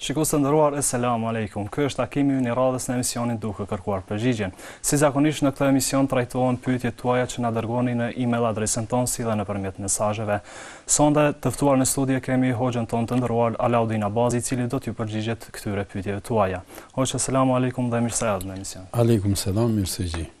Shikues të nderuar, Eselamu Alejkum. Ky është takimi ynë i radhës në emisionin Duke kërkuar përgjigjen. Si zakonisht në këtë emision trajtohen pyetjet tuaja që na dërgoni në email adresën tonë si dhe nëpërmjet mesazheve. Sonde të ftuar në studio kemi hoxhën tonë të nderuar Alaudin Abazi, i cili do t'ju përgjigjet këtyre pyetjeve tuaja. Hoxhë, Eselamu Alejkum dhe mirë se erdhe në emision. Alejkum selam, mirë se ju gjeta.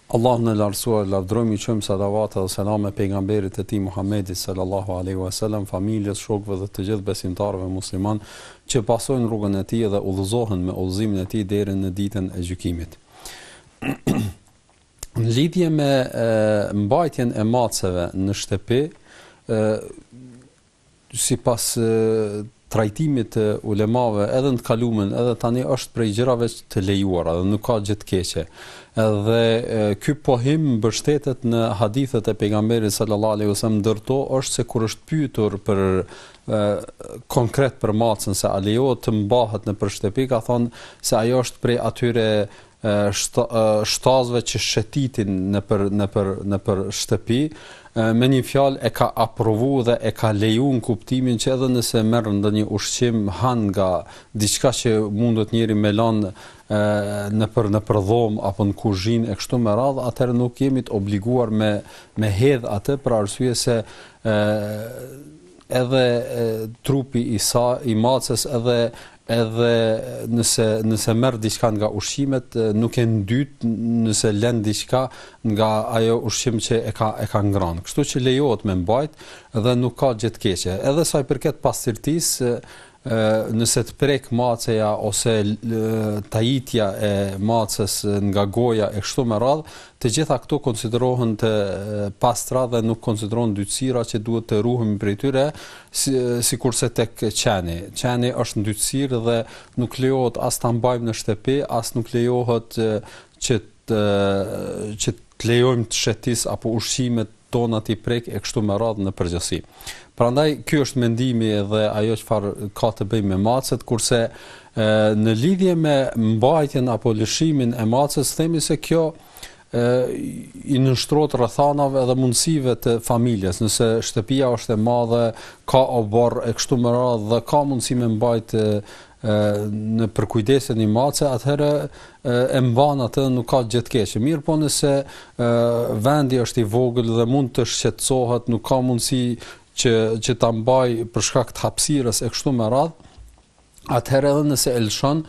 Allahun e Lartësuar e lavdërojmë i çojmë salavate dhe selame pejgamberit të tij Muhammedit sallallahu alejhi ue selam familjes shokëve dhe të gjithë besimtarëve musliman që pasojnë rrugën e tij dhe udhëzohen me udhëzimin e tij deri në ditën e gjykimit në lidhje me mbajtjen e maceve në shtëpi sipas trajtimit të ulemave edhe në të kalumën edhe tani është prej gjërave të lejuara dhe nuk ka gjë të keqe. Edhe ky pohim mbështetet në hadithet e pejgamberit sallallahu alaihi wasallam ndër to është se kur është pyetur për e, konkret për macën se a lejohet të mbahet nëpër shtëpi ka thonë se ajo është prej atyre shtazëve që shetitin nëpër nëpër nëpër shtëpi, me një fjalë e ka aprovu dhe e ka leju në kuptimin që edhe nëse merr ndonjë ushqim han nga diçka që mundet njeri me lënë nëpër nëpër dhomë apo në kuzhinë e kështu me radhë, atëherë nuk jemi të obliguar me me hedh atë për arsye se ë edhe e, trupi i saj i maces edhe Edhe nëse nëse merr diçka nga ushqimet, nuk e ndyt nëse lën diçka nga ai ushqim që e ka e ka ngrënë. Kështu që lejohet me mbajt dhe nuk ka gjë të keqe. Edhe sa i përket pastërtisë, nëse të prek maceja ose tajitja e maces nga goja e kështu me radhë, të gjitha këto konsiderohen të pastra dhe nuk konsiderohen ndytësira që duhet të ruhemi prej tyre, sikurse tek qeni. Qeni është ndytësirë dhe nuk lejohet as ta mbajmë në shtëpi, as nuk lejohet që të që të lejojmë të shetisë apo ushqimet tona t'i prekë e kështu me radhë në përgjithësi. Prandaj ky është mendimi dhe ajo çfarë ka të bëjë me macet, kurse në lidhje me mbajtjen apo lëshimin e macës themi se kjo i nënshtrohet rrethanave dhe mundësive të familjes. Nëse shtëpia është e madhe, ka oborr e kështu me radhë dhe ka mundësi me mbajt në përkujdesin një mace, atëherë e mban atë, nuk ka gjë të keqe. Mirëpo nëse vendi është i vogël dhe mund të shqetësohet, nuk ka mundësi që që ta mbajë për shkak të hapësirës e kështu me radhë, atëherë edhe nëse e lëshon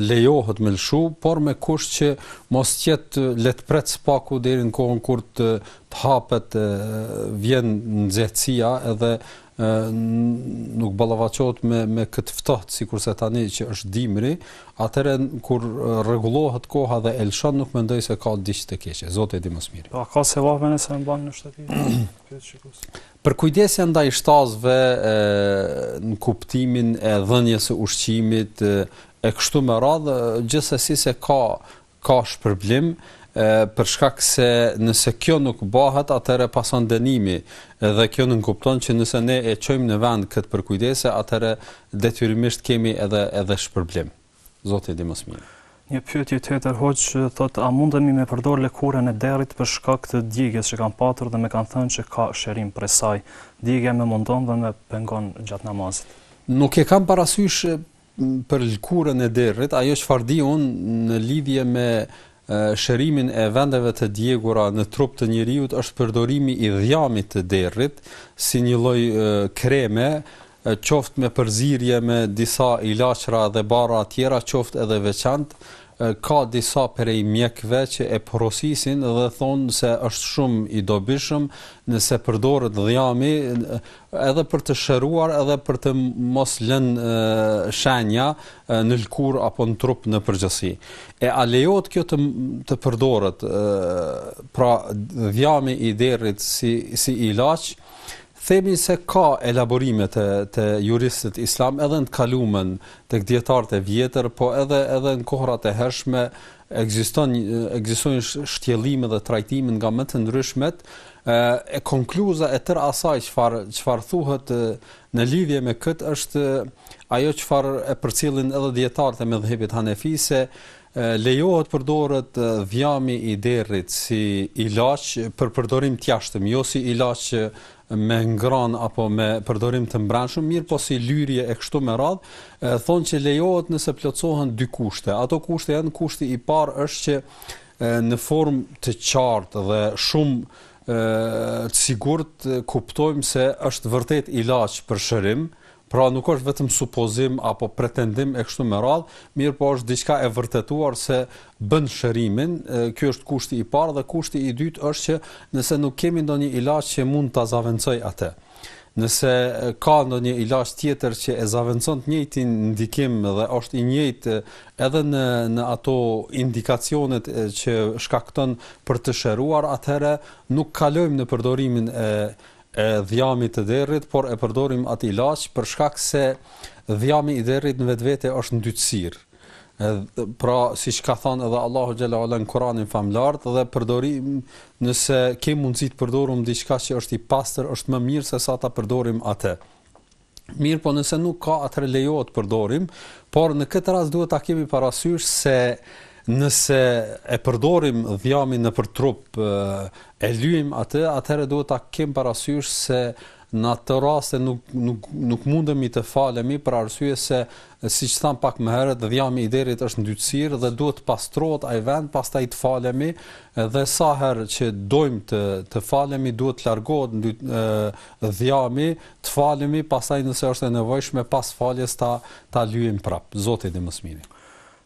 lejohet me lëshu, por me kusht që mos të jetë le të pret së paku deri në kohën kur të hapet vjen nxehtësia edhe nuk ballavaçohet me me këtë ftohtë sikurse tani që është dimri, atëherë kur rregullohet koha dhe e lëshon nuk mendoj se ka diç të keqe. Zoti e di më së miri. Po ka se vapen se më bën në shtëpi. Përkujdesja ndaj shtazëve në kuptimin e dhënies së ushqimit e kështu me radhë, gjithsesi se ka ka shpërblim, për shkak se nëse kjo nuk bëhet, atëherë pason dënimi. Dhe kjo nënkupton që nëse ne e çojmë në vend këtë përkujdesje, atëherë detyrimisht kemi edhe edhe shpërblim. Zoti e di më së miri. Një pyetje tjetër hoxhë, thotë a mundemi me përdor lëkurën e derrit për shkak të djegies që kam patur dhe më kanë thënë që ka shërim prej saj. Djegia më mundon dhe më pengon gjatë namazit. Nuk e kam parasysh për lëkurën e derrit, ajo çfarë di unë në lidhje me shërimin e vendeve të djegura në trup të njeriut është përdorimi i dhjamit të derrit si një lloj kreme qoftë me përzirje me disa ilaçra dhe barra tjera qoftë edhe veçantë, ka disa prej mjekëve që e porosisin dhe thonë se është shumë i dobishëm nëse përdoret dhjami edhe për të shëruar edhe për të mos lënë shenja në lëkurë apo në trup në përgjithësi. E a lejohet kjo të të përdoret pra dhjami i derrit si si ilaç? Themi se ka elaborime te te juristët islam edhe në të kalumen, tek dijetarët e vjetër, po edhe edhe në kohërat e hershme ekziston ekzistojnë shtjellime dhe trajtime nga më të ndryshmet, e konkluza e tërë asaj çfarë çfarë thuhet në lidhje me këtë është ajo çfarë e përcjellin edhe dijetarët e medhhebit hanefi se Lejohet përdoret dhjami i derrit si ilaç për përdorim të jashtëm, jo si ilaç me ngrënë apo me përdorim të mbrendshëm, mirëpo si lyrje e kështu me radhë, thonë që lejohet nëse plotësohen dy kushte. Ato kushte janë kushti i parë është që në formë të qartë dhe shumë të sigurt kuptojmë se është vërtet ilaç për shërim, Pra nuk është vetëm supozim apo pretendim e kështu me radhë, mirëpo është diçka e vërtetuar se bën shërimin, ky është kushti i parë dhe kushti i dytë është që nëse nuk kemi ndonjë ilaç që mund ta zavendësojë atë. Nëse ka ndonjë ilaç tjetër që e zavendëson të njëjtin ndikim dhe është i njëjtë edhe në në ato indikacionet që shkakton për të shëruar, atëherë nuk kalojmë në përdorimin e e dhjamit të derrit, por e përdorim atë ilaç për shkak se dhjami i derrit në vetvete është ndytësirë. Pra siç ka thënë edhe Allahu xhelle ue ala në Kur'anin famëlartë dhe përdorim nëse ke mundësi të përdorum diçka që është i pastër është më mirë se sa ta përdorim atë. Mirëpo nëse nuk ka atëherë lejohet përdorim, por në këtë rast duhet ta kemi parasysh se nëse e përdorim dhjamin nëpër trup e lyejm atë, atëherë duhet ta kem parasysh se në atë rast nuk nuk nuk mundemi të falemi për arsye se siç tham pak më herët dhjami i derrit është ndytësirë dhe duhet të pastrohet ai vend pastaj të falemi dhe sa herë që dojmë të të falemi duhet të largohet dhjami Të falemi, pastaj nëse është e nevojshme pas faljes ta ta lyejmë prapë. Zoti e di më së miri.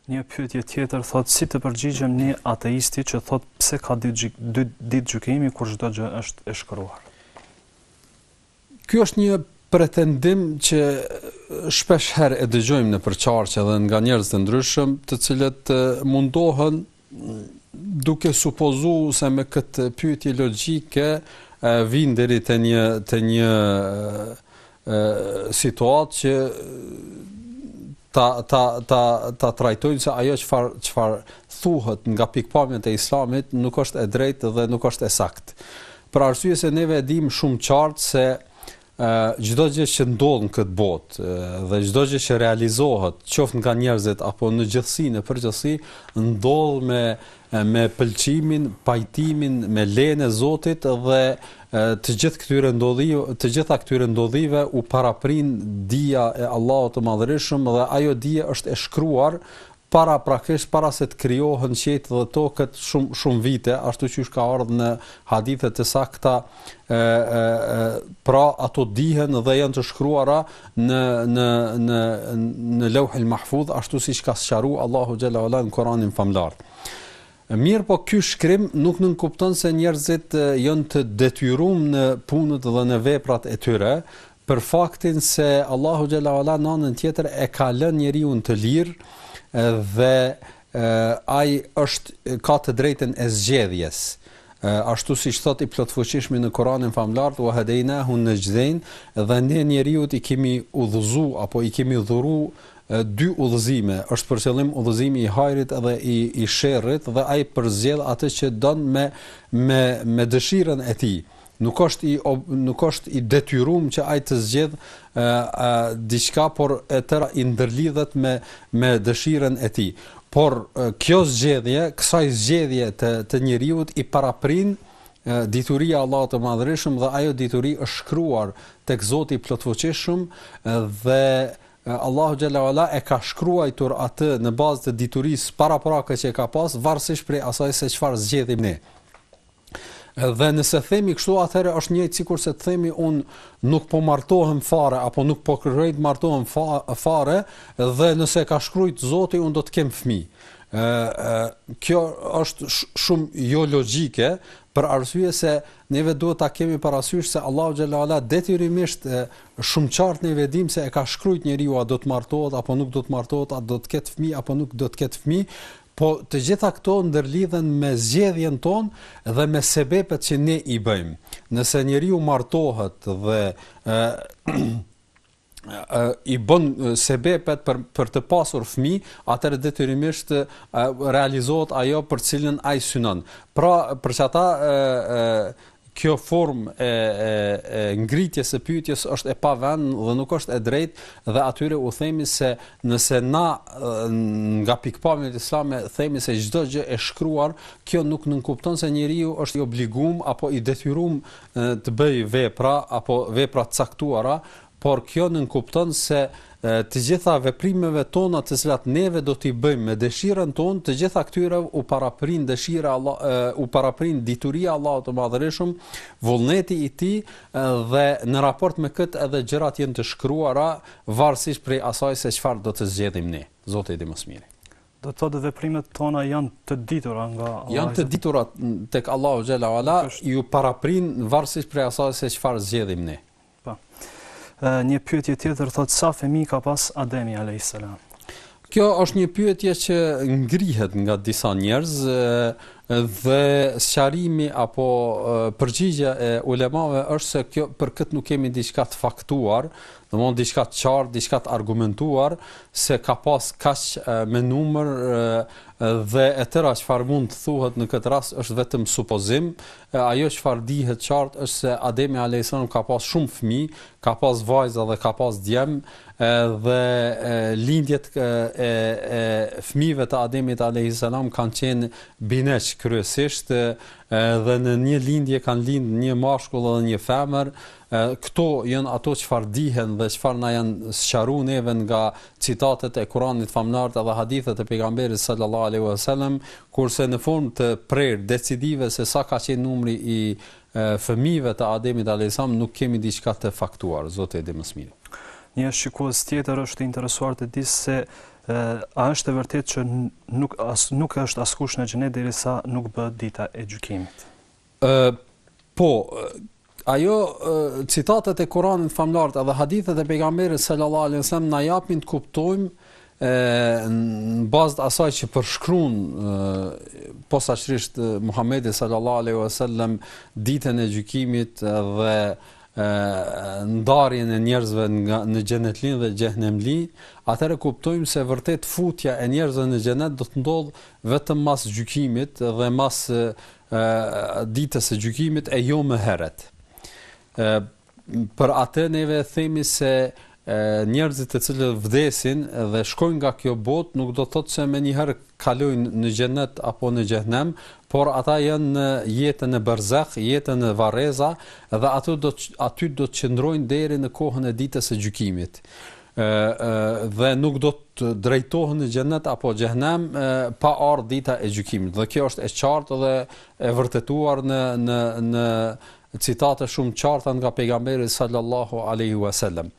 Një pyetje tjetër thotë si të përgjigjem një ateisti që thotë pse ka ditë ditë gjykimi kur çdo gjë është e shkruar. Ky është një pretendim që shpesh herë e dëgjojmë nëpër qarqe dhe nga njerëz të ndryshëm, të cilët mundohen Duke supozu se me këtë pyetje logjike vin deri te një te një situatë që ta ta ta ta trajtojnë se ajo çfarë çfarë thuhet nga pikëpamjet e Islamit nuk është e drejtë dhe nuk është e saktë. Për arsye se neve e dimë shumë qartë se Çdo gjë që ndodh në këtë botë dhe çdo gjë që realizohet, qoftë nga njerëzit apo në gjithësi, në përgjithësi, ndodh me me pëlqimin, pajtimin, me lejen e Zotit dhe të gjitha këtyre ndodhive, të gjitha këtyre ndodhive u paraprin dija e Allahut të Madhërishëm dhe ajo dije është e shkruar Paraprakisht para se të krijohen qiejt dhe tokët shumë shumë vite, ashtu qysh ka ardhur në hadithe të sakta, ë ë ë pra ato dihen dhe janë të shkruara në në në në Leuhul Mahfudh, ashtu siç ka sqaruar Allahu xhelle ue ala në Kur'anin famëlartë. Mirëpo ky shkrim nuk nënkupton se njerëzit janë të detyrum në punët dhe në veprat e tyre, për faktin se Allahu xhelle ue ala në anën tjetër e ka lënë njeriun të lirë dhe ai është ka të drejtën e zgjedhjes ashtu siç thot i Plotfuqishmi në Kur'anin famëlartë, ue hedejnahun nexhdejn, dhe ne njeriut i kemi udhëzu, apo i kemi dhuru dy udhëzime, është për qëllim udhëzimi i hajrit dhe i i sherrit dhe ai përzgjedh atë që don me me me dëshirën e tij. nuk është i nuk është i detyrum që ai të zgjedh ë ë diçka por e tëra i ndërlidhet me me dëshirën e tij por kjo zgjedhje kësaj zgjedhje të të njeriut i paraprin dituria e Allahut të Madhërishëm dhe ajo dituri është shkruar tek Zoti i Plotfuqishëm dhe Allahu xhele ue ala e ka shkruajtur atë në bazë të diturisë paraprake që e ka pas varësisht prej asaj se çfarë zgjedhim ne Dhe nëse themi kështu, atëherë është njëjtë sikurse të themi unë nuk po martohem fare apo nuk po kërkoj të martohem fa, fare dhe nëse e ka shkruajt Zoti unë do të kem fëmijë. Ë kjo është shumë jologjike për arsye se neve duhet ta kemi parasysh se Allahu xhele ue ala detyrimisht shumë qartë neve dimë se e ka shkruajt njeriu a do të martohet apo nuk do të martohet, a do të ketë fëmijë apo nuk do të ketë fëmijë, Po të gjitha këto ndërlidhen me zgjedhjen tonë dhe me sebepet që ne i bëjmë. Nëse njeriu martohet dhe ë i bën sebepet për për të pasur fëmijë, atëherë detyrimisht realizohet ajo për cilën ai synon. Pra, për qata ë Kjo formë e, e, e ngritjes së pyetjes është e pavend dhe nuk është e drejtë dhe atyre u themi se nëse na nga pikëpamja islame themi se çdo gjë e shkruar, kjo nuk nënkupton se njeriu është i obligum apo i detyrum të bëjë vepra apo vepra të caktuara, Por kjo nënkupton se të gjitha veprimeve tona të cilat neve do t'i bëjmë me dëshirën tonë, të gjitha këtyre u paraprin dëshira Allah, u paraprin dituria e Allahut të Madhërishëm, vullneti i Tij dhe në raport me këtë edhe gjërat janë të shkruara varësisht prej asaj se çfarë do të zgjedhim ne. Zoti i di më së miri. Do të thotë veprimet tona janë të ditura nga Allahu. Janë të ditura tek Allahu xhele ue ala, iu paraprin varësisht prej asaj se çfarë zgjedhim ne. Po. Një pyetje tjetër thotë sa fëmijë ka pas Ademi alejhis selam. Kjo është një pyetje që ngrihet nga disa njerëz dhe sqarimi apo përgjigjja e ulemave është se kjo për këtë nuk kemi diçka të faktuar, domethënë diçka të qartë, diçka të argumentuar se ka pas kaq me numër dhe e tëra çfarë mund të thuhet në këtë rast është vetëm supozim, E ajo çfarë dihet qartë është se Ademi alejhis selam ka pas shumë fëmijë, ka pas vajza dhe ka pas djem, dhe lindjet e, e, e fëmijëve të Ademit alejhis selam kanë qenë bineq kryesisht, dhe në një lindje kanë lind një mashkull dhe një femër E, këto janë ato çfarë dihen dhe çfarë na janë sqaruar neve nga citatet e Kuranit famëlart dhe hadithet e pejgamberit sallallahu alaihi wasallam, kurse në formë të prerë decisive se sa ka qenë numri i fëmijëve të Ademit alayhis salam nuk kemi diçka të faktuar, Zoti e di më së miri. Një shikues tjetër është i interesuar të dijë se a është e vërtetë që nuk as, nuk është askush në xhenet derisa nuk bëhet dita e gjykimit. Ë po, ajo citatet e Kuranit famëlart edhe hadithet e pejgamberit sallallahu alaihi wasallam na japin të kuptojmë në bazë të asaj që përshkruan posaçërisht Muhamedi sallallahu alaihi wasallam ditën e gjykimit dhe ndarjen e njerëzve nga në xhenetlin dhe xhehenemli, atëherë kuptojmë se vërtet futja e njerëzve në xhenet do të ndodh vetëm pas gjykimit dhe pas Ditës së Gjykimit e jo më herët. Ë për atë neve themi se njerëzit të cilët vdesin dhe shkojnë nga kjo botë nuk do të thotë se menjëherë kalojnë në xhenet apo në xhehenem, por ata janë në jetën e berzah, jetën e varreza dhe aty do të aty do të qëndrojnë deri në kohën e ditës së gjykimit. dhe nuk do të drejtohen në xhenet apo xhehenem pa ardh dita e gjykimit. Dhe kjo është e qartë dhe e vërtetuar në në në citate shumë të qarta nga pejgamberi sallallahu alaihi wasallam.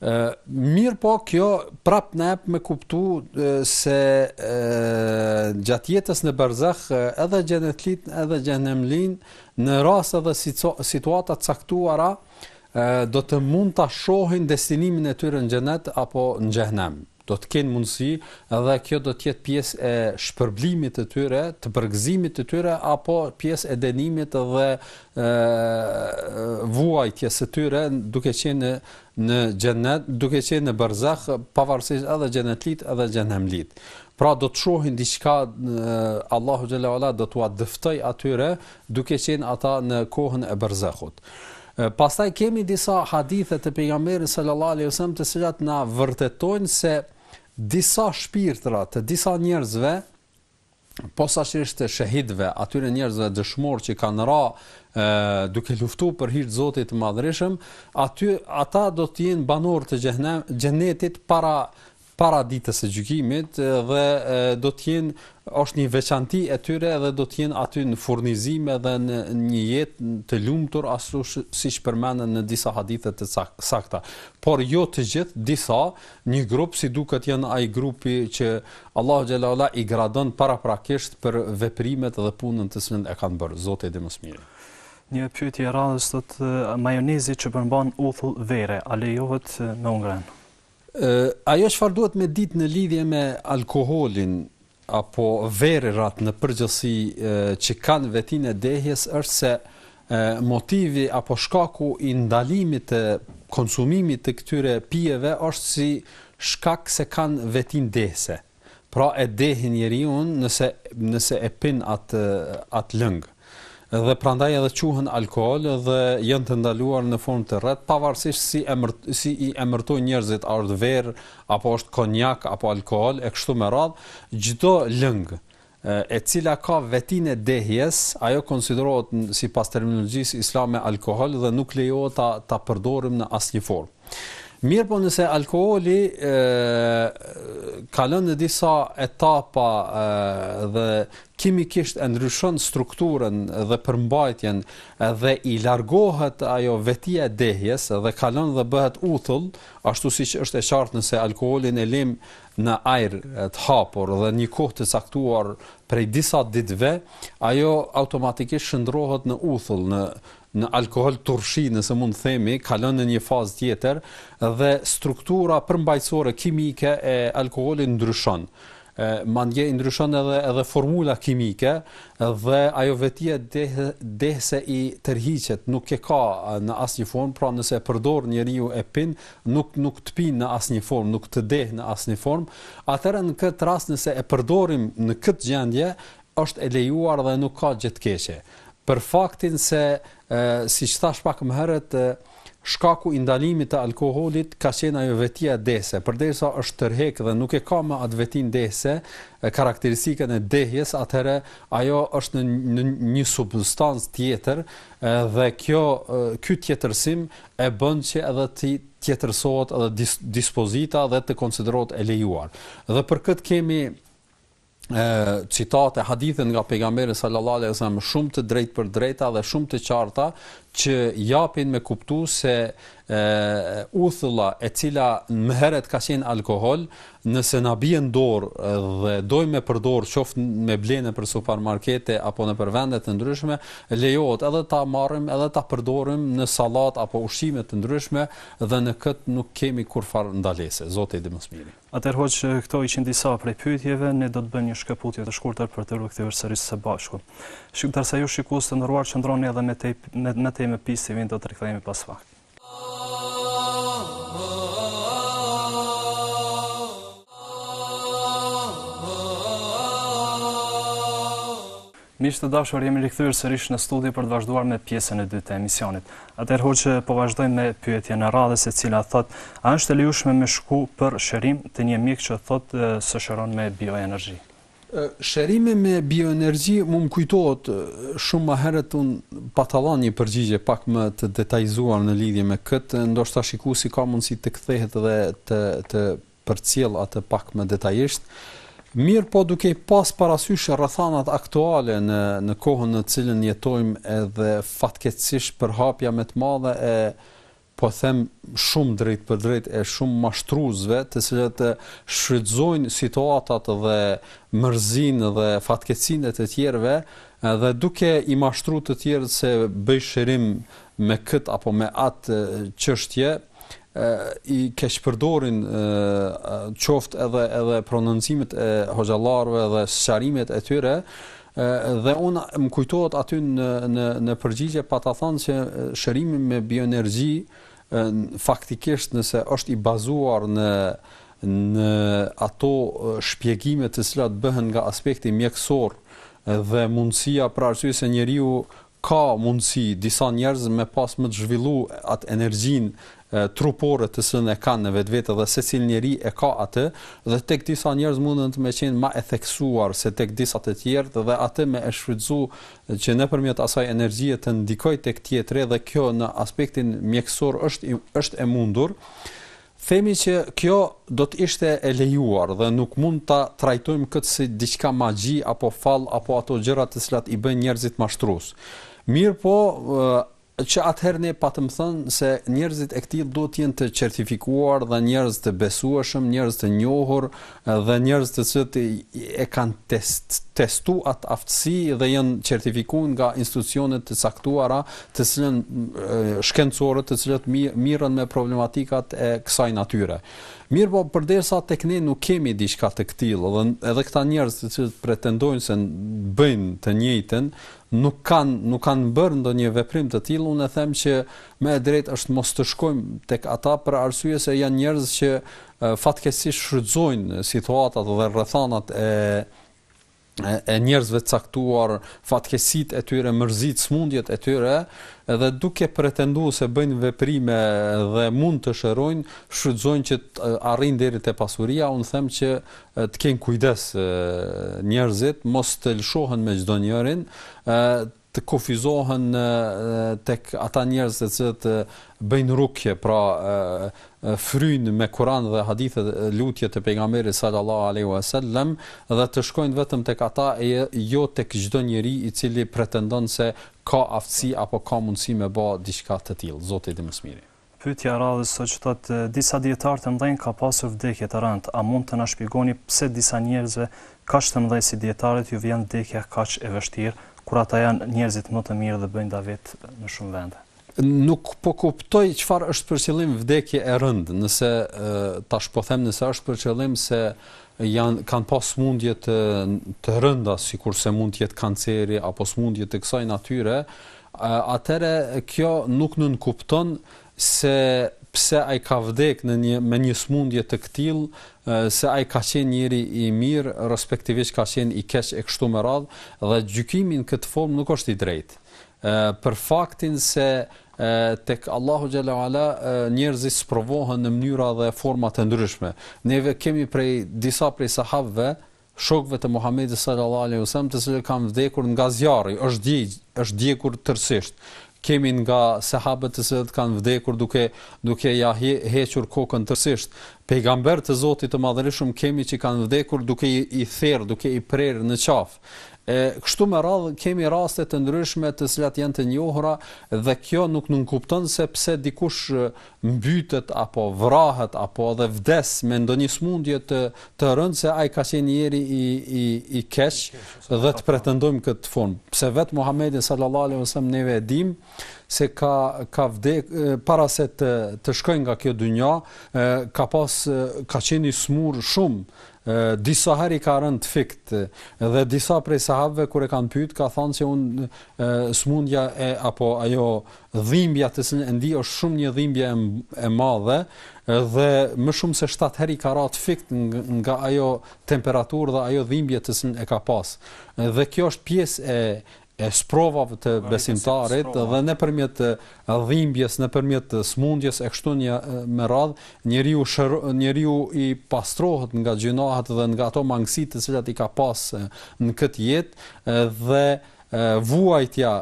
Ë mirëpo kjo prap na jep me kuptu se e, gjatë jetës në berzah edhe xhenetlit edhe xhehenemlit në raste dhe situata të caktuara do të mund ta shohin destinimin e tyre në xhenet apo në xhehenem. Do të kenë mundësi dhe kjo do të jetë pjesë e shpërblimit të tyre, të përgëzimit të tyre apo pjesë e dënimit dhe e, vuajtjes së tyre duke qenë në në xhenet, duke qenë në berzah, pavarësisht edhe xhenetlit edhe xhehenemlit. Pra do të shohin diçka Allahu xhele ue ala do t'ua dëftoj atyre duke qenë ata në kohën e berzahut. Pastaj kemi disa hadithe të Pejgamberit sallallahu alejhi wasallam të cilat na vërtetojnë se disa shpirtra të disa njerëzve posaçërisht të shehidëve, atyre njerëzve dëshmorë që kanë ra e, duke luftu për hir të Zotit të madhërishëm, aty, ata do të jenë banorë të xhenetit para para ditës së gjykimit dhe do të jenë është një veçanti e tyre dhe do të jenë aty në furnizime dhe në një jetë të lumtur ashtu siç përmenden në disa hadithe të sakta. Por jo të gjithë, disa, një grup si duket janë ai grupi që Allahu xhala ualla i gradon paraprakisht për veprimet dhe punën të cilën e kanë bërë. Zoti i di më së miri. Një pyetje e radhës thotë majonezi që përmban uthull vere, a lejohet me u ngrën? Ajo çfarë duhet me ditë në lidhje me alkoholin apo verërat në përgjithësi që kanë vetinë e dehjes është se motivi apo shkaku i ndalimit të konsumimit të këtyre pijeve është si shkak se kanë vetinë dehëse. Pra e dehin njeriun nëse nëse e pin atë atë lëng. Dhe prandaj edhe quhen alkool dhe janë të ndaluar në formë të rreptë, pavarësisht si si i emërtojnë njerëzit, a është verë apo është konjak apo alkool e kështu me radhë, çdo lëng e cila ka vetinë e dehjes, ajo konsiderohet sipas terminologjisë islame alkool dhe nuk lejohet ta ta përdorim në asnjë formë. Mirëpo nëse alkooli ë kalon në disa etapa ë dhe kimikisht e ndryshon strukturën dhe përmbajtjen dhe i largohet ajo vetia e dehjes dhe kalon dhe bëhet uthull, ashtu siç është e qartë nëse alkoolin e lëm në ajër të hapur dhe një kohë të caktuar prej disa ditëve, ajo automatikisht shndërrohet në uthull, në në alkool turshi, nëse mund të themi, kalon në një fazë tjetër dhe struktura përmbajtësore kimike e alkoolit ndryshon mandje i ndryshon edhe edhe formula kimike dhe ajo vetia deh dehse i tërhiqet, nuk e ka në asnjë formë, pra nëse e përdor njeriu e pin, nuk nuk të pin në asnjë formë, nuk të deh në asnjë formë, atëherë në këtë rast nëse e përdorim në këtë gjendje, është e lejuar dhe nuk ka gjë të keqe. Për faktin se, ë siç thash pak më herët, shkaku i ndalimit të alkoolit ka qenë ajo vetia dehëse, përderisa është tërhek dhe nuk e ka më atë veti dehëse, karakteristikën e dehjes, atëherë ajo është në një substancë tjetër dhe kjo ky tjetërsim e bën që edhe t'i tjetërsohet edhe dispozita dhe të konsiderohet e lejuar. Dhe për këtë kemi e citate hadithe nga pejgamberi sallallahu alajhi wasallam shumë të drejtpërdrejta dhe shumë të qarta që japin me kuptu se e uthulla e cila më herët ka qenë alkool Nëse na bie në dorë dhe dojmë me përdorë qoftë me ble nëpër supermarkete apo nëpër vende të ndryshme, lejohet edhe ta marrim edhe ta përdorim në sallatë apo ushqime të ndryshme dhe në këtë nuk kemi kurrfarë ndalese. Zoti i di më së miri. Atëherë hoxhë këto ishin disa prej pyetjeve, ne do të bëjmë një shkëputje të shkurtër për të rikthyer sërish së bashku. Ndërsa ju shikues të nderuar qëndroni edhe me te me te me Peace TV-në do të rikthehemi pas pak. Miq të dashur, jemi rikthyer sërish në studio për të vazhduar me pjesën e dytë të emisionit. Atëherë hoxhë po vazhdojmë me pyetjen e radhës e cila thotë, a është e lejushme me shku për shërim te një mjek që thotë se shëron me bioenergji? Shërimi me bioenergji mu më kujtohet shumë ma herët unë pata dhan një përgjigje pak më të detajzuar në lidhje me këtë, ndoshta shikuesi ka mundësi të kthehet dhe të e përcjellë atë pak më detajisht. Mirëpo duke i pasë parasysh rrethanat aktuale në në kohën në të cilën jetojmë edhe fatkeqësisht përhapja me të madhe e po them shumë drejtpërdrejt e shumë mashtruesve, të cilët shfrytëzojnë situatat dhe mërzinë dhe fatkeqësinë e të tjerëve, dhe duke i mashtruar të tjerët se bëj shërim me këtë apo me atë çështje, i keqpërdorin qoftë edhe edhe prononcimet e hoxhallarëve dhe sqarimet e tyre, ë Dhe unë më kujtohet aty në në në përgjigje pata thënë që shërimi me bioenergji faktikisht nëse është i bazuar në në ato shpjegime të cilat bëhen nga aspekti mjekësor dhe mundësia për arsye se njeriu Ka mundësi disa njerëz me pas më të zhvillu atë energjinë trupore të cilën e kanë në vetvete dhe secili njeri e ka atë dhe tek disa njerëz mundet me qenë ma e theksuar se tek disa të tjerë dhe atë me e shfrytëzu që nëpërmjet asaj energjie të ndikojë tek tjetri dhe kjo në aspektin mjekësor është është e mundur Themi që kjo do të ishte e lejuar dhe nuk mund ta trajtojmë këtë si diçka magji apo fall apo ato gjëra të cilat i bëjnë njerëzit mashtrues. Mirëpo, që atëherë ne patëm thënë se njerëzit e këtillë duhet të jenë të certifikuar dhe njerëz të besueshëm, njerëz të njohur Dhe njerëz të cilët e kanë testu atë aftësi dhe janë certifikuar nga institucione të caktuara, të cilën shkencore të cilët mirren me problematikat e kësaj natyre. Mirëpo, përderisa tek ne nuk kemi diçka të këtillë dhe edhe këta njerëz të cilët pretendojnë se bëjnë të njëjtën, nuk kanë nuk kanë bërë ndonjë veprim të tillë, unë them që më e drejtë është mos të shkojmë tek ata për arsye se janë njerëz që fatkeqësisht shfrytëzojnë situatat dhe rrethanat e e njerëzve të caktuar, fatkeqësitë e tyre, mërzitë, smundjet e tyre, edhe duke pretenduar se bëjnë veprime dhe mund të shërojnë, shfrytëzojnë që të arrijnë deri te pasuria, unë them që të kenë kujdes njerëzit, mos të lëshohen me çdo njerin, të kufizohen tek ata njerëz të cilët bëjnë rukje, pra fryjnë me Kur'an dhe hadithe lutje të pejgamberit sallallahu alaihi wasallam dhe të shkojnë vetëm tek ata e jo tek çdo njeri i cili pretendon se ka aftësi apo ka mundësi me ba diçka të tillë. Zoti e di më së miri. Pyetja e radhës sot thotë disa dijetarë të mëdhenj kanë pasur vdekje të rëndë, a mund të na shpjegoni pse disa njerëzve kaq të mëdhenj si dijetarët ju vjen vdekja kaq e vështirë, kur ata janë njerëzit më të mirë dhe bëjnë davet në shumë vende? Nuk po kuptoj çfarë është për qëllim vdekje e rëndë, nëse tash po them nëse është për qëllim se janë kanë pas sëmundje të të rënda, sikurse mund të jetë kanceri apo sëmundje të kësaj natyre, atëherë kjo nuk nënkupton se pse ai ka vdekë në një me një sëmundje të këtillë, se ai ka qenë njeri i mirë, respektivisht ka qenë i keq e kështu me radhë, dhe gjykimi në këtë formë nuk është i drejtë për faktin se tek Allahu xhele ve ala njerëzit sprovohen në mënyra dhe forma të ndryshme. Neve kemi prej disa prej sahabëve, shokëve të Muhamedit sallallahu alejhi ve sellem të cilët kanë vdekur nga zjarri, është djeg, është djegur tërësisht. Kemi nga sahabët të cilët kanë vdekur duke duke ia hequr kokën tërësisht. Pejgamber të Zotit të Madhërishëm kemi që kanë vdekur duke i, i therë, duke i prerë në qafë. E, kështu me radhë kemi raste të ndryshme të cilat janë të njohura dhe kjo nuk nënkupton se pse dikush mbytet apo vrahet apo edhe vdes me ndonjë sëmundje të të rëndë se ai ka qenë njeri i i i keq dhe të pretendojmë këtë formë. Pse vet Muhamedi sallallahu alaihi wasallam neve e dim se ka ka vdek para se të të shkojë nga kjo dynja, ka pas ka qenë i smur shumë disa herë i ka rënë të fikt dhe disa prej sahabëve kur e kanë pyet ka thënë se un smundja e apo ajo e, Dhimbja të cilën e ndij është shumë një dhimbje e madhe dhe më shumë se 7 herë i ka rënë të fikt nga ajo temperaturë dhe ajo dhimbje të cilën e ka pas. Dhe kjo është pjesë e e sprovave të besimtarit dhe nëpërmjet dhimbjes, nëpërmjet smundjes e kështu me radh, njeriu njeriu i pastrohet nga gjynahet dhe nga ato mangësi të cilat i ka pas në këtë jetë dhe Vuajtja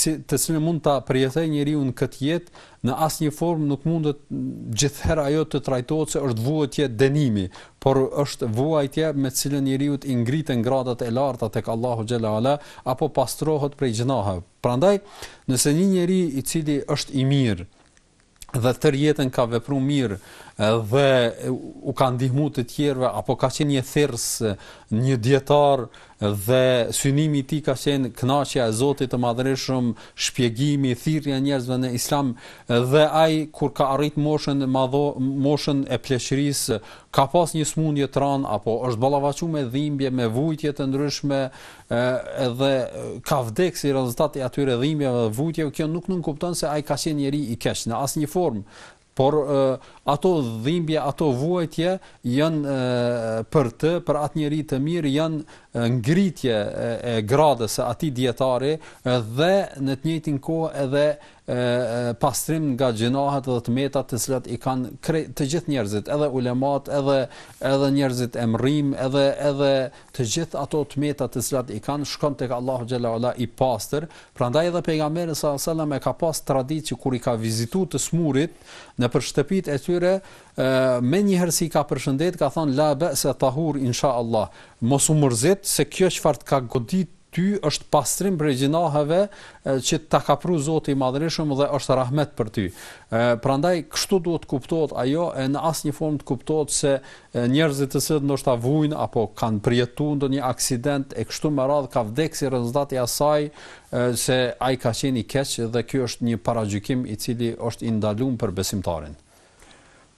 të cilën mund ta përjetojë njeriu në këtë jetë, në asnjë formë nuk mundet gjithherë ajo të trajtohet se është vuajtje dënimi, por është vuajtje me të cilën njeriut i ngriten gradat e larta tek Allahu xhela ala apo pastrohet prej gjinaheve. Prandaj, nëse një njeri i cili është i mirë, dhe tërë jetën ka vepru mirë dhe u ka ndihmu të tjerëve apo ka qenë një thirrës, një dietar dhe synimi i tij ka qenë kënaqja e Zotit të Madhërishëm, shpjegimi, thirrja e njerëzve në Islam dhe ai kur ka arrit moshën e madho, moshën e pleqërisë, ka pas një smundje të randë apo është ballafaqu me dhimbje, me vujtje të ndryshme, edhe ka vdek si rezultat i atyre dhimbjeve dhe vujtjeve, kjo nuk nënkupton se ai ka qenë njeri i keq në asnjë formë. Por ato dhimbje, ato vuajtje janë për të, për atë njeri të mirë janë ngritje e gradës së atij dietari dhe në të njëjtin kohë edhe pastrim nga gjinahet dhe të metat të cilat i kanë krejt të gjithë njerëzit, edhe ulemat, edhe edhe njerëzit e mrrim, edhe edhe të gjithë ato të metat të cilat i kanë shkon tek Allahu xhela ala i pastër. Prandaj edhe pejgamberi sa selam e ka pas traditë që kur i ka vizitu të smurit nëpër shtëpitë e tyre, menjëherë si i ka përshëndet, ka thonë la ba se tahur inshallah. Mos u mërzit se kjo çfarë të ka godit Ty është pastrim prej gjinaheve që ta ka pru Zoti i Madhërishëm dhe është rahmet për ty. Prandaj kështu duhet të kuptohet ajo e në asnjë formë të kuptohet se njerëzit të cilët ndoshta vujnë apo kanë përjetuar ndonjë aksident e kështu me radhë ka vdek si rezultat i asaj se ai ka qenë i keq dhe ky është një paragjykim i cili është i ndaluar për besimtarin.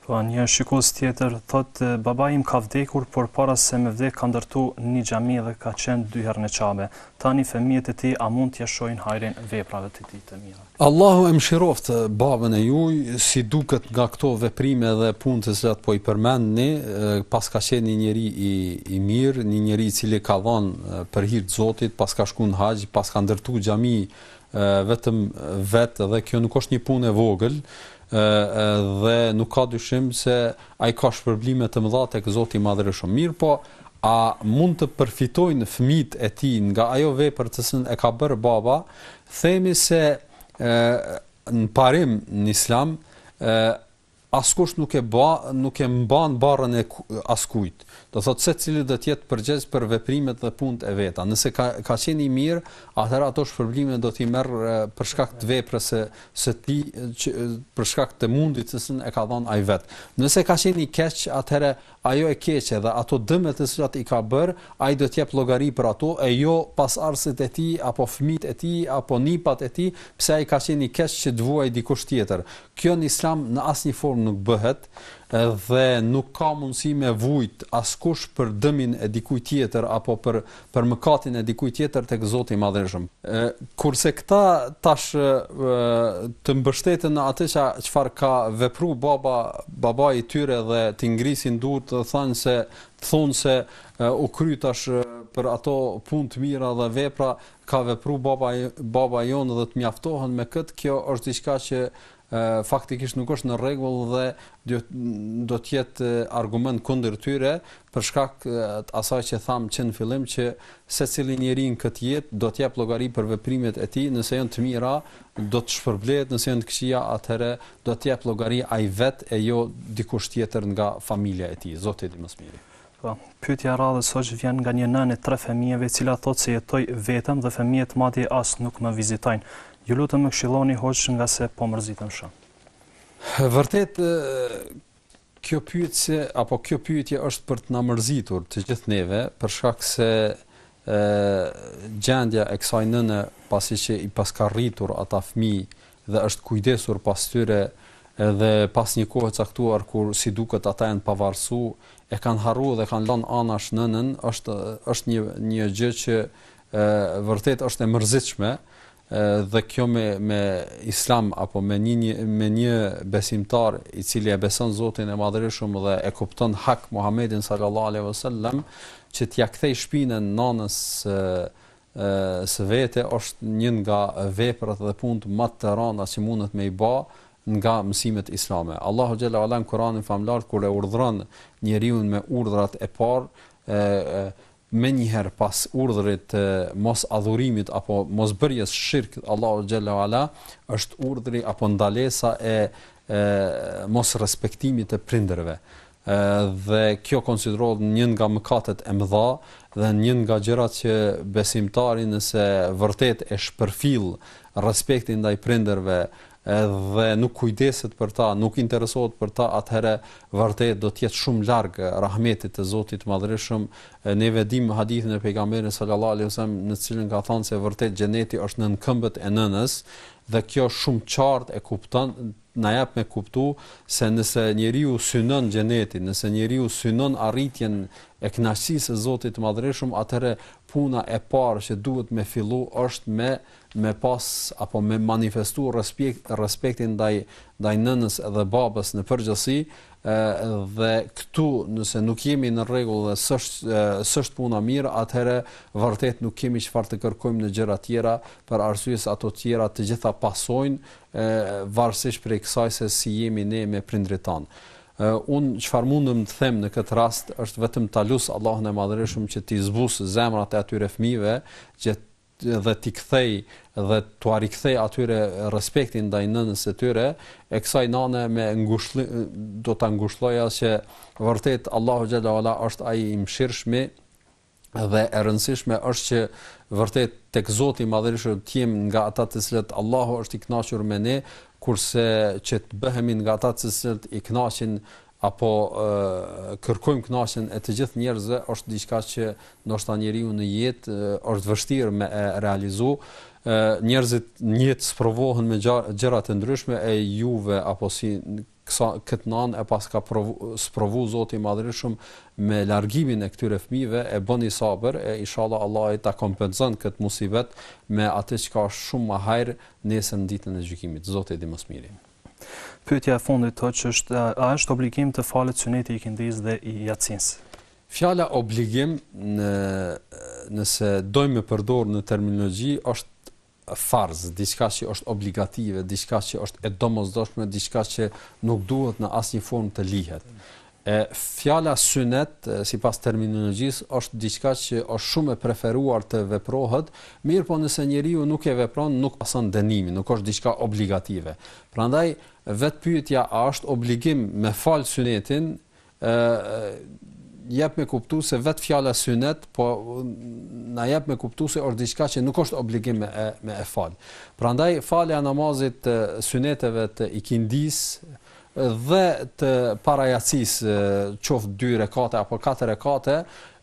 Po, një shikues tjetër thotë, babai im ka vdekur, por para se me vdek ka ndërtu një xhami dhe ka qenë dy herë në Qabe. Tani fëmijët e tij a mund t'ia shohin hajrin veprave të tij të mira? Allahu e mëshiroftë babën e juj, si duket nga këto veprime dhe punë të cilat po i përmendni, paska qenë një njeri i i mirë, një njeri i cili ka dhënë për hir të Zotit, paska shku në haxh, paska ndërtu xhami vetëm vet dhe kjo nuk është një punë e vogël dhe nuk ka dyshim se ai ka shpërblime të mëdha tek Zoti i Madhërishëm. Mirëpo, a mund të përfitojnë fëmijët e tij nga ajo vepër të cilën e ka bërë baba? Themi se ë në parim në Islam ë Askush nuk e ba, nuk e mban barrën e askujt. Do thotë secili do të jetë përgjegjës për veprimet dhe punët e veta. Nëse ka ka qenë i mirë, atëherë ato shpërblime do t'i merr për shkak të veprës së së tij, për shkak të mundit të cilën e ka dhënë ai vet. Nëse ka qenë i keq, atëherë ajo e keqe dhe ato dëme të cilat i ka bërë, ai do të japë llogari për ato e jo pasardhësit e tij apo fëmijët e tij apo nipat e tij pse ai ka qenë i keq që të vuajë dikush tjetër. Kjo në Islam në asnjë formë nuk bëhet dhe nuk ka mundësi me vujt askush për dëmin e dikujt tjetër apo për për mëkatin e dikujt tjetër tek Zoti i Madhërishëm. Kurse këta tash të mbështeten në atë që çfarë ka vepruar baba, babai i tyre dhe t'i ngrisin duart të thonë se të thonë se u kry tash për ato punë të mira dhe vepra ka vepru baba baba jonë dhe të mjaftohen me këtë, kjo është diçka që faktikisht nuk është në rregull dhe do të jetë argument kundër tyre për shkak të asaj që tham që në fillim që secili njeri në këtë jetë do të japë llogari për veprimet e tij, nëse janë të mira do të shpërblehet, nëse janë të këqija atëherë do të japë llogari ai vetë e jo dikush tjetër nga familja e tij. Zoti e di më së miri. Po, pyetja e radhës hoxhë vjen nga një nënë e tre fëmijëve e cila thotë se jetoj vetëm dhe fëmijët madje as nuk më vizitojnë. Ju lutem më këshilloni hoxhë ngase po mërzitem shumë. Vërtet kjo pyetëse apo kjo pyetje është për të na mërzitur të gjithë neve për shkak se ë gjendja e kësaj nëne pasi që i paska rritur ata fëmijë dhe është kujdesur pas tyre dhe pas një kohe caktuar kur si duket ata janë pavarësu e kanë harru dhe kanë lanë anash nënën është është një një gjë që e vërtet është e mërzitshme dhe kjo me me islam apo me një, një me një besimtar i cili e beson Zotin e Madhërishëm dhe e kupton hak Muhamedin sallallahu alaihi wasallam që t'ia kthejë shpinën nanës së vet është një nga veprat dhe punët ma të randa që mundet me i ba nga mësimet islame. Allahu xhel-le ue ala në Kur'anin famëlartë kur e urdhëron njeriun me urdhrat e parë ë menjëherë pas urdhrit të mosadhurimit apo mosbërjes shirk Allahut xhel-le ue ala është urdhri apo ndalesa e, e mosrespektimit të prindërve. Dhe kjo konsiderohet një nga mëkatet e mëdha dhe një nga gjërat që besimtari nëse vërtet e shpërfill respektin ndaj prindërve dhe nuk kujdeset për ta, nuk interesohet për ta, atëherë vërtet do të jetë shumë larg rahmetit të Zotit të Madhërishëm. Ne veç e dimë hadithin e pejgamberit sallallahu alajhi wasallam në të cilin ka thënë se vërtet xheneti është nën këmbët e nënës dhe kjo shumë qartë e kupton na jap me kuptu se nëse njeriu synon xhenetin, nëse njeriu synon arritjen e kënaqësisë së Zotit të Madhërishëm, atëherë puna e parë që duhet me fillu është me me pas apo me manifestu respekt, respektin ndaj ndaj nënës dhe babës në përgjithësi, dhe këtu nëse nuk jemi në rregull dhe s'është s'është puna mirë, atëherë vërtet nuk kemi çfarë të kërkojmë në gjëra tjera, për arsye se ato tjera të gjitha pasojnë varësisht prej kësaj se si jemi ne me prindërit tanë. Unë çfarë mundem të them në këtë rast është vetëm ta lus Allahun e Madhërishëm që t'i zbus zemrat e atyre fëmijëve që dhe t'i kthej dhe t'ua rikthej atyre respektin ndaj nënës së tyre, e kësaj nane me ngushll do ta ngushlloja që vërtet Allahu xhalla ualla është ai i mëshirshmi dhe e rëndësishme është që vërtet tek Zoti i Madhërishëm të jemi nga ata të cilët Allahu është i kënaqur me ne, kurse që të bëhemi nga ata të cilët i kënaqin apo e, kërkojmë kënaqjen e të gjithë njerëzve është diçka që ndoshta njeriu në jetë është vështirë me e realizu. Ë njerëzit në jetë sprovohen me gjëra të ndryshme e juve apo si Kësa, këtë nanë e paska provu, sprovu Zoti i Madhërishëm me largimin e këtyre fëmijëve, e bëni sabër, e inshallah Allahu ta kompenzon këtë musibet me atë çka është shumë më hajr nesër në ditën e gjykimit. Zoti e di më së miri. Pyetja e fundit, hoxhë, është: a është obligim të falet syneti i ikindisë dhe i jacisë? Fjala obligim në nëse dojmë me përdorë në terminologji është farz, diçka që është obligative, diçka që është e domosdoshme, diçka që nuk duhet në asnjë formë të lihet. E fjala synet sipas terminologjisë është diçka që është shumë e preferuar të veprohet, mirëpo nëse njeriu nuk e vepron nuk pason dënimi, nuk është diçka obligative. Prandaj vetë pyetja a është obligim me fal synetin ë jep me kuptu se vetë fjala synet po na jep me kuptu se është diçka që nuk është obligim me e, me e fal. Prandaj falja e namazit të syneteve të ikindisë dhe të parajacisë qoftë dy rekate apo katër rekate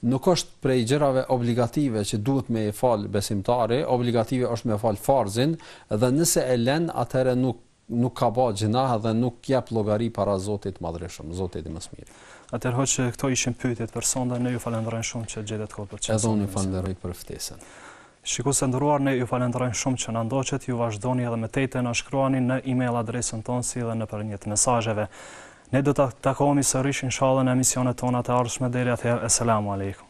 nuk është prej gjërave obligative që duhet me e fal besimtari, obligative është me fal farzin dhe nëse e len atëherë nuk nuk ka ba gjynah dhe nuk jep llogari para Zotit të Madhërishëm, Zoti e di më së miri. Atëherë hoxhë këto ishin pyetjet për sonte, ne ju falënderojmë shumë që gjetët kohë për të qenë sot me ne. Edhe unë ju falënderoj për ftesën. Shikues të nderuar, ne ju falënderojmë shumë që na ndoqët, ju vazhdoni edhe më tej të na shkruani në email adresën tonë si dhe nëpërmjet mesazheve. Ne do të takohemi sërish inshallah në emisionet tona të ardhshme deri atëherë, eselamu alejkum.